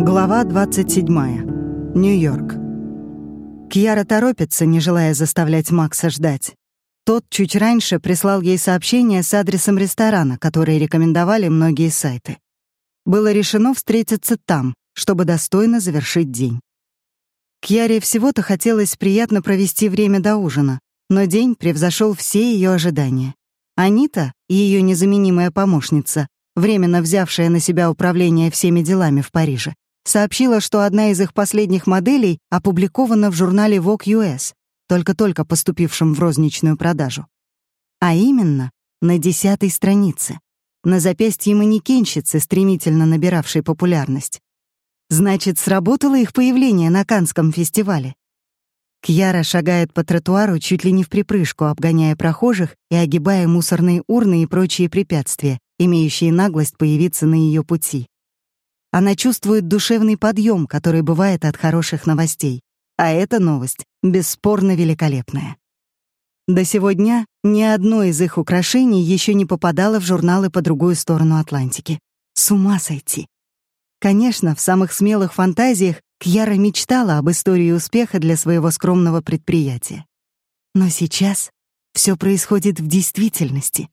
Глава 27. Нью-Йорк. Кьяра торопится, не желая заставлять Макса ждать. Тот чуть раньше прислал ей сообщение с адресом ресторана, который рекомендовали многие сайты. Было решено встретиться там, чтобы достойно завершить день. Кьяре всего-то хотелось приятно провести время до ужина, но день превзошел все ее ожидания. Анита, ее незаменимая помощница, временно взявшая на себя управление всеми делами в Париже, сообщила, что одна из их последних моделей опубликована в журнале Vogue US, только-только поступившем в розничную продажу. А именно, на десятой странице, на запястье манекенщицы, стремительно набиравшей популярность. Значит, сработало их появление на Канском фестивале. Кьяра шагает по тротуару чуть ли не в припрыжку, обгоняя прохожих и огибая мусорные урны и прочие препятствия, имеющие наглость появиться на ее пути. Она чувствует душевный подъем, который бывает от хороших новостей. А эта новость бесспорно великолепная. До сего дня ни одно из их украшений еще не попадало в журналы по другую сторону Атлантики. С ума сойти. Конечно, в самых смелых фантазиях Кьяра мечтала об истории успеха для своего скромного предприятия. Но сейчас все происходит в действительности.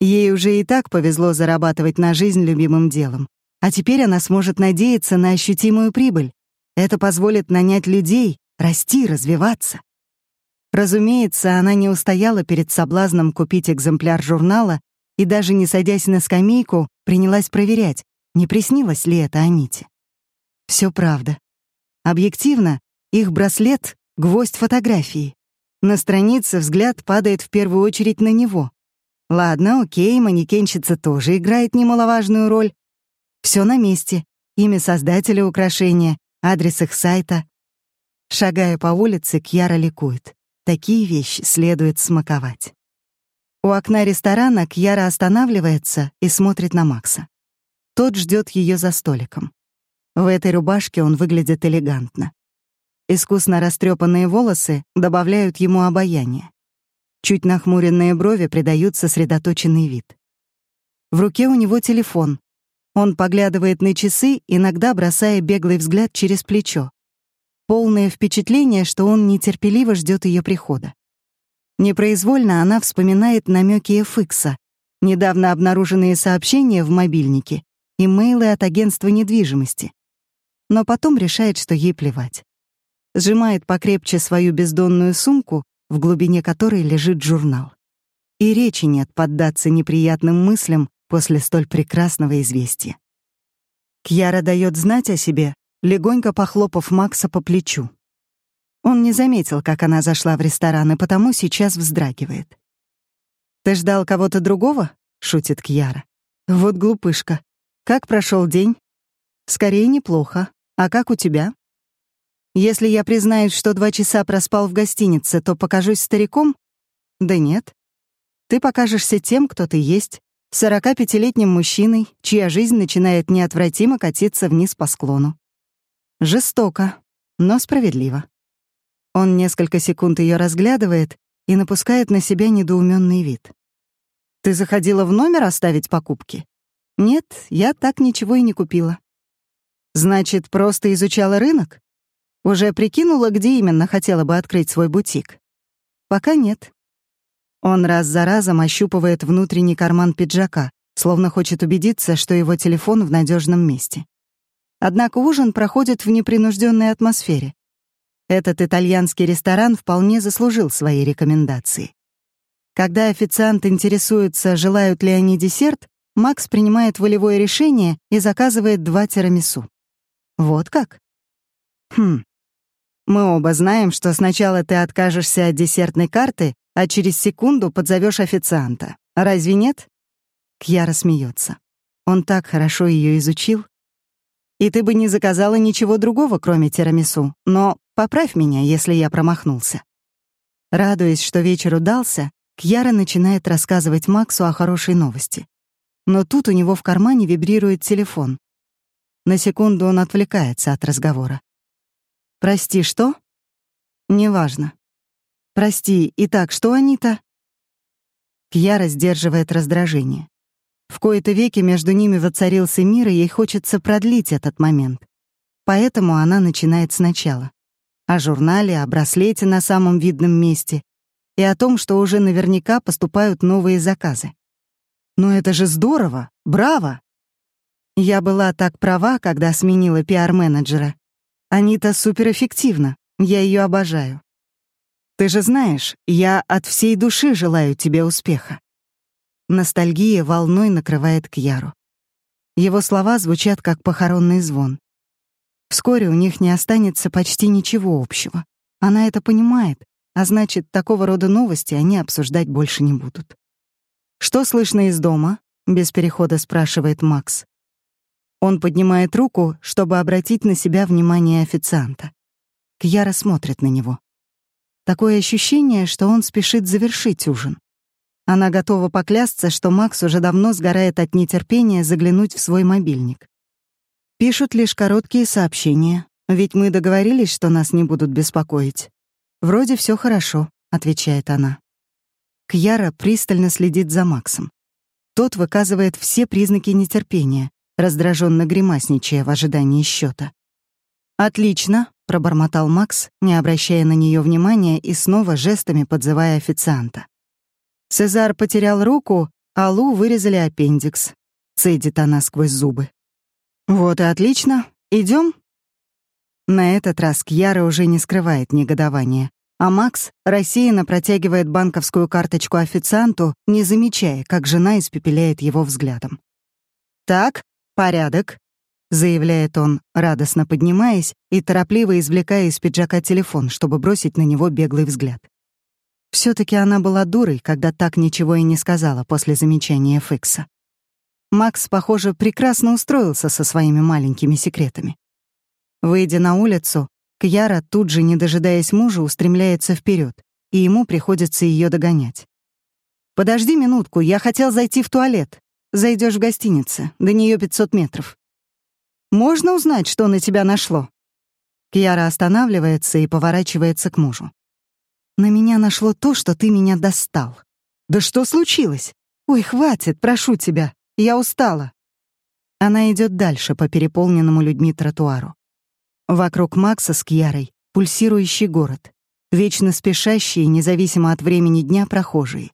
Ей уже и так повезло зарабатывать на жизнь любимым делом, а теперь она сможет надеяться на ощутимую прибыль. Это позволит нанять людей, расти, развиваться. Разумеется, она не устояла перед соблазном купить экземпляр журнала и даже не садясь на скамейку, принялась проверять, не приснилось ли это Аните. Все правда. Объективно, их браслет — гвоздь фотографии. На странице взгляд падает в первую очередь на него. Ладно, окей, манекенщица тоже играет немаловажную роль, все на месте. Имя создателя украшения, адрес их сайта. Шагая по улице, Кьяра ликует. Такие вещи следует смаковать. У окна ресторана Кьяра останавливается и смотрит на Макса. Тот ждет ее за столиком. В этой рубашке он выглядит элегантно. Искусно растрепанные волосы добавляют ему обаяние. Чуть нахмуренные брови придают сосредоточенный вид. В руке у него телефон, он поглядывает на часы, иногда бросая беглый взгляд через плечо. Полное впечатление, что он нетерпеливо ждет ее прихода. Непроизвольно она вспоминает намеки FX, недавно обнаруженные сообщения в мобильнике, имейлы от агентства недвижимости. Но потом решает, что ей плевать. Сжимает покрепче свою бездонную сумку, в глубине которой лежит журнал. И речи нет поддаться неприятным мыслям, после столь прекрасного известия. Кьяра дает знать о себе, легонько похлопав Макса по плечу. Он не заметил, как она зашла в ресторан, и потому сейчас вздрагивает. «Ты ждал кого-то другого?» — шутит Кьяра. «Вот глупышка. Как прошел день?» «Скорее, неплохо. А как у тебя?» «Если я признаюсь, что два часа проспал в гостинице, то покажусь стариком?» «Да нет. Ты покажешься тем, кто ты есть, 45-летним мужчиной, чья жизнь начинает неотвратимо катиться вниз по склону. Жестоко, но справедливо. Он несколько секунд ее разглядывает и напускает на себя недоуменный вид. «Ты заходила в номер оставить покупки?» «Нет, я так ничего и не купила». «Значит, просто изучала рынок? Уже прикинула, где именно хотела бы открыть свой бутик?» «Пока нет. Он раз за разом ощупывает внутренний карман пиджака, словно хочет убедиться, что его телефон в надежном месте. Однако ужин проходит в непринужденной атмосфере. Этот итальянский ресторан вполне заслужил свои рекомендации. Когда официант интересуется, желают ли они десерт, Макс принимает волевое решение и заказывает два тирамису. Вот как? Хм. Мы оба знаем, что сначала ты откажешься от десертной карты, а через секунду подзовешь официанта. Разве нет? Кьяра смеется. Он так хорошо ее изучил. И ты бы не заказала ничего другого, кроме тирамису, но поправь меня, если я промахнулся. Радуясь, что вечер удался, Кьяра начинает рассказывать Максу о хорошей новости. Но тут у него в кармане вибрирует телефон. На секунду он отвлекается от разговора. «Прости, что?» «Неважно. «Прости, итак, что Анита?» Кьяра сдерживает раздражение. В кои-то веки между ними воцарился мир, и ей хочется продлить этот момент. Поэтому она начинает сначала. О журнале, о браслете на самом видном месте и о том, что уже наверняка поступают новые заказы. Но это же здорово! Браво! Я была так права, когда сменила пиар-менеджера. Анита суперэффективна, я ее обожаю. Ты же знаешь, я от всей души желаю тебе успеха. Ностальгия волной накрывает Кьяру. Его слова звучат как похоронный звон. Вскоре у них не останется почти ничего общего. Она это понимает, а значит, такого рода новости они обсуждать больше не будут. «Что слышно из дома?» — без перехода спрашивает Макс. Он поднимает руку, чтобы обратить на себя внимание официанта. Кьяра смотрит на него. Такое ощущение, что он спешит завершить ужин. Она готова поклясться, что Макс уже давно сгорает от нетерпения заглянуть в свой мобильник. Пишут лишь короткие сообщения, ведь мы договорились, что нас не будут беспокоить. Вроде все хорошо, отвечает она. Кьяра пристально следит за Максом. Тот выказывает все признаки нетерпения, раздраженно гримасничая в ожидании счета. «Отлично», — пробормотал Макс, не обращая на нее внимания и снова жестами подзывая официанта. Цезар потерял руку, а Лу вырезали аппендикс. Цедит она сквозь зубы. Вот и отлично. Идем. На этот раз Кьяра уже не скрывает негодования, а Макс рассеянно протягивает банковскую карточку официанту, не замечая, как жена испепеляет его взглядом. «Так, порядок», — заявляет он, радостно поднимаясь и торопливо извлекая из пиджака телефон, чтобы бросить на него беглый взгляд все таки она была дурой, когда так ничего и не сказала после замечания Фикса. Макс, похоже, прекрасно устроился со своими маленькими секретами. Выйдя на улицу, Кьяра, тут же, не дожидаясь мужа, устремляется вперед, и ему приходится ее догонять. «Подожди минутку, я хотел зайти в туалет. Зайдешь в гостинице, до нее 500 метров. Можно узнать, что на тебя нашло?» Кьяра останавливается и поворачивается к мужу. На меня нашло то, что ты меня достал. Да что случилось? Ой, хватит, прошу тебя. Я устала. Она идет дальше по переполненному людьми тротуару. Вокруг Макса с Кьярой пульсирующий город, вечно спешащие, независимо от времени дня, прохожие.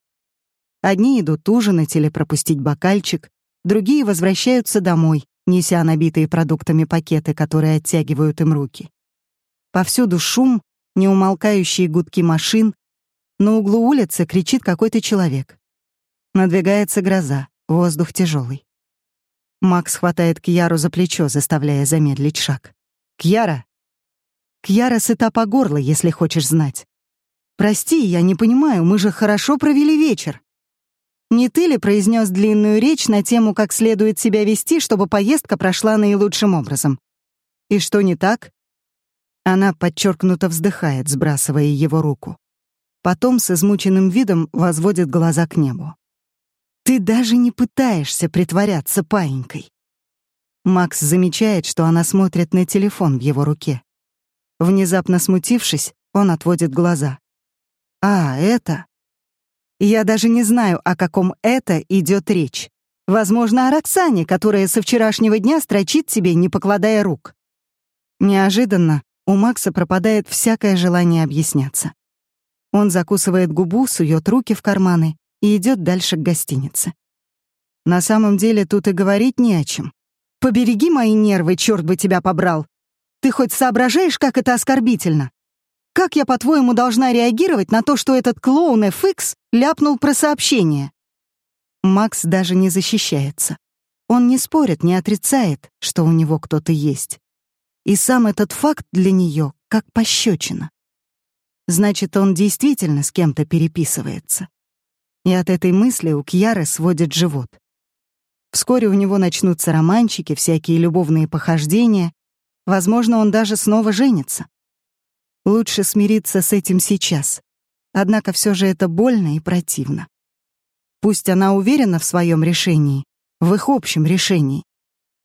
Одни идут ужинать или пропустить бокальчик, другие возвращаются домой, неся набитые продуктами пакеты, которые оттягивают им руки. Повсюду шум, неумолкающие гудки машин. На углу улицы кричит какой-то человек. Надвигается гроза, воздух тяжелый. Макс хватает Кьяру за плечо, заставляя замедлить шаг. «Кьяра!» «Кьяра сыта по горло, если хочешь знать. Прости, я не понимаю, мы же хорошо провели вечер. Не ты ли произнес длинную речь на тему, как следует себя вести, чтобы поездка прошла наилучшим образом? И что не так? Она подчеркнуто вздыхает, сбрасывая его руку. Потом с измученным видом возводит глаза к небу. «Ты даже не пытаешься притворяться паинькой». Макс замечает, что она смотрит на телефон в его руке. Внезапно смутившись, он отводит глаза. «А, это...» Я даже не знаю, о каком «это» идет речь. Возможно, о Роксане, которая со вчерашнего дня строчит тебе, не покладая рук. Неожиданно у Макса пропадает всякое желание объясняться. Он закусывает губу, сует руки в карманы и идет дальше к гостинице. На самом деле тут и говорить не о чем. «Побереги мои нервы, черт бы тебя побрал! Ты хоть соображаешь, как это оскорбительно? Как я, по-твоему, должна реагировать на то, что этот клоун FX ляпнул про сообщение?» Макс даже не защищается. Он не спорит, не отрицает, что у него кто-то есть. И сам этот факт для нее как пощечина. Значит, он действительно с кем-то переписывается. И от этой мысли у Кьяры сводит живот. Вскоре у него начнутся романчики, всякие любовные похождения. Возможно, он даже снова женится. Лучше смириться с этим сейчас. Однако все же это больно и противно. Пусть она уверена в своем решении, в их общем решении,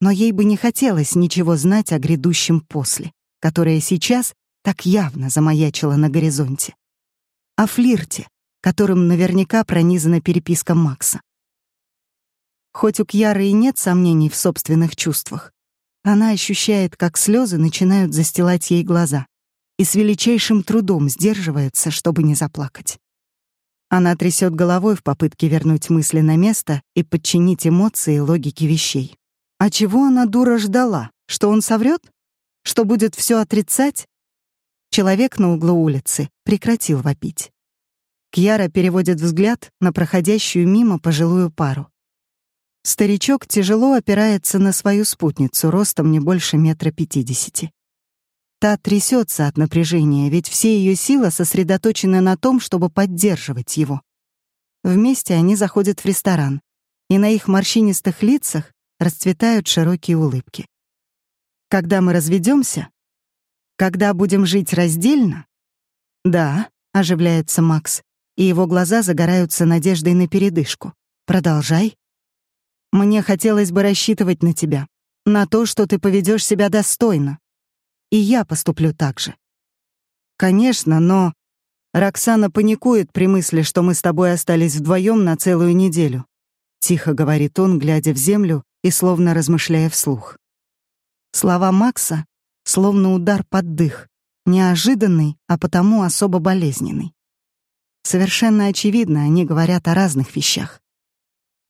но ей бы не хотелось ничего знать о грядущем после, которое сейчас так явно замаячило на горизонте. О флирте, которым наверняка пронизана переписка Макса. Хоть у Кьяры и нет сомнений в собственных чувствах, она ощущает, как слезы начинают застилать ей глаза и с величайшим трудом сдерживается, чтобы не заплакать. Она трясет головой в попытке вернуть мысли на место и подчинить эмоции логике вещей. А чего она, дура, ждала? Что он соврет? Что будет все отрицать? Человек на углу улицы прекратил вопить. Кьяра переводит взгляд на проходящую мимо пожилую пару. Старичок тяжело опирается на свою спутницу, ростом не больше метра пятидесяти. Та трясется от напряжения, ведь все ее силы сосредоточены на том, чтобы поддерживать его. Вместе они заходят в ресторан, и на их морщинистых лицах расцветают широкие улыбки. Когда мы разведемся, когда будем жить раздельно? Да, оживляется Макс, и его глаза загораются надеждой на передышку. Продолжай. Мне хотелось бы рассчитывать на тебя, на то, что ты поведешь себя достойно, и я поступлю так же. Конечно, но... Роксана паникует при мысли, что мы с тобой остались вдвоем на целую неделю. Тихо говорит он, глядя в землю и словно размышляя вслух. Слова Макса словно удар под дых, неожиданный, а потому особо болезненный. Совершенно очевидно, они говорят о разных вещах.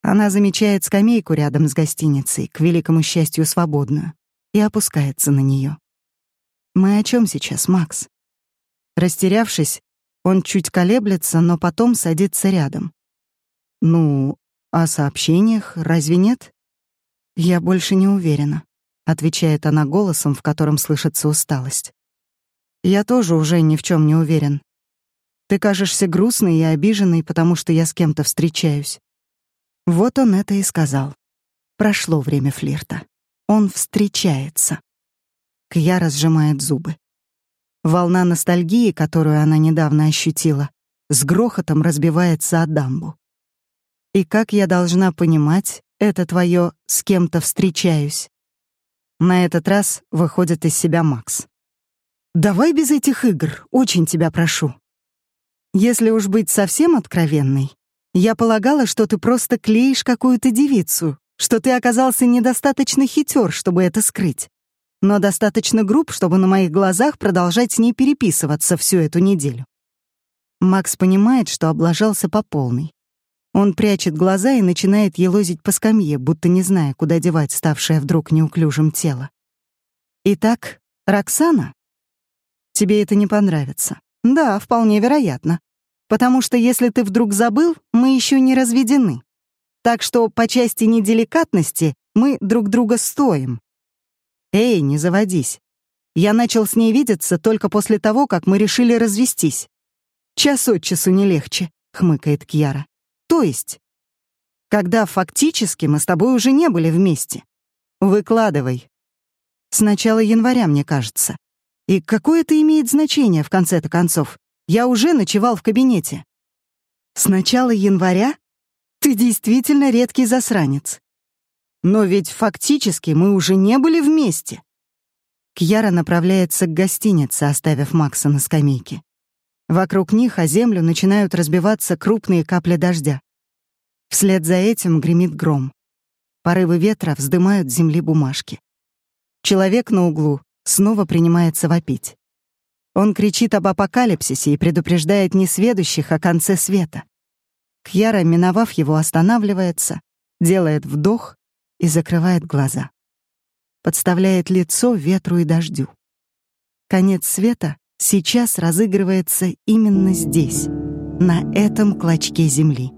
Она замечает скамейку рядом с гостиницей, к великому счастью свободную, и опускается на нее. Мы о чем сейчас, Макс? Растерявшись, он чуть колеблется, но потом садится рядом. Ну, о сообщениях разве нет? Я больше не уверена, отвечает она голосом, в котором слышится усталость. Я тоже уже ни в чем не уверен. Ты кажешься грустной и обиженной, потому что я с кем-то встречаюсь. Вот он это и сказал. Прошло время флирта. Он встречается. Кьяра сжимает зубы. Волна ностальгии, которую она недавно ощутила, с грохотом разбивается о дамбу. И как я должна понимать, это твое «с кем-то встречаюсь»? На этот раз выходит из себя Макс. «Давай без этих игр, очень тебя прошу». Если уж быть совсем откровенной, я полагала, что ты просто клеишь какую-то девицу, что ты оказался недостаточно хитер, чтобы это скрыть но достаточно груб, чтобы на моих глазах продолжать с ней переписываться всю эту неделю. Макс понимает, что облажался по полной. Он прячет глаза и начинает елозить по скамье, будто не зная, куда девать ставшее вдруг неуклюжим тело. «Итак, Роксана? Тебе это не понравится. Да, вполне вероятно. Потому что если ты вдруг забыл, мы еще не разведены. Так что по части неделикатности мы друг друга стоим. «Эй, не заводись. Я начал с ней видеться только после того, как мы решили развестись. Час от часу не легче», — хмыкает Кьяра. «То есть?» «Когда фактически мы с тобой уже не были вместе. Выкладывай». «С начала января, мне кажется. И какое это имеет значение в конце-то концов? Я уже ночевал в кабинете». «С начала января? Ты действительно редкий засранец. Но ведь фактически мы уже не были вместе. Кьяра направляется к гостинице, оставив Макса на скамейке. Вокруг них о землю начинают разбиваться крупные капли дождя. Вслед за этим гремит гром. Порывы ветра вздымают с земли бумажки. Человек на углу снова принимается вопить. Он кричит об апокалипсисе и предупреждает несведущих о конце света. Кьяра, миновав его, останавливается, делает вдох и закрывает глаза. Подставляет лицо ветру и дождю. Конец света сейчас разыгрывается именно здесь, на этом клочке земли.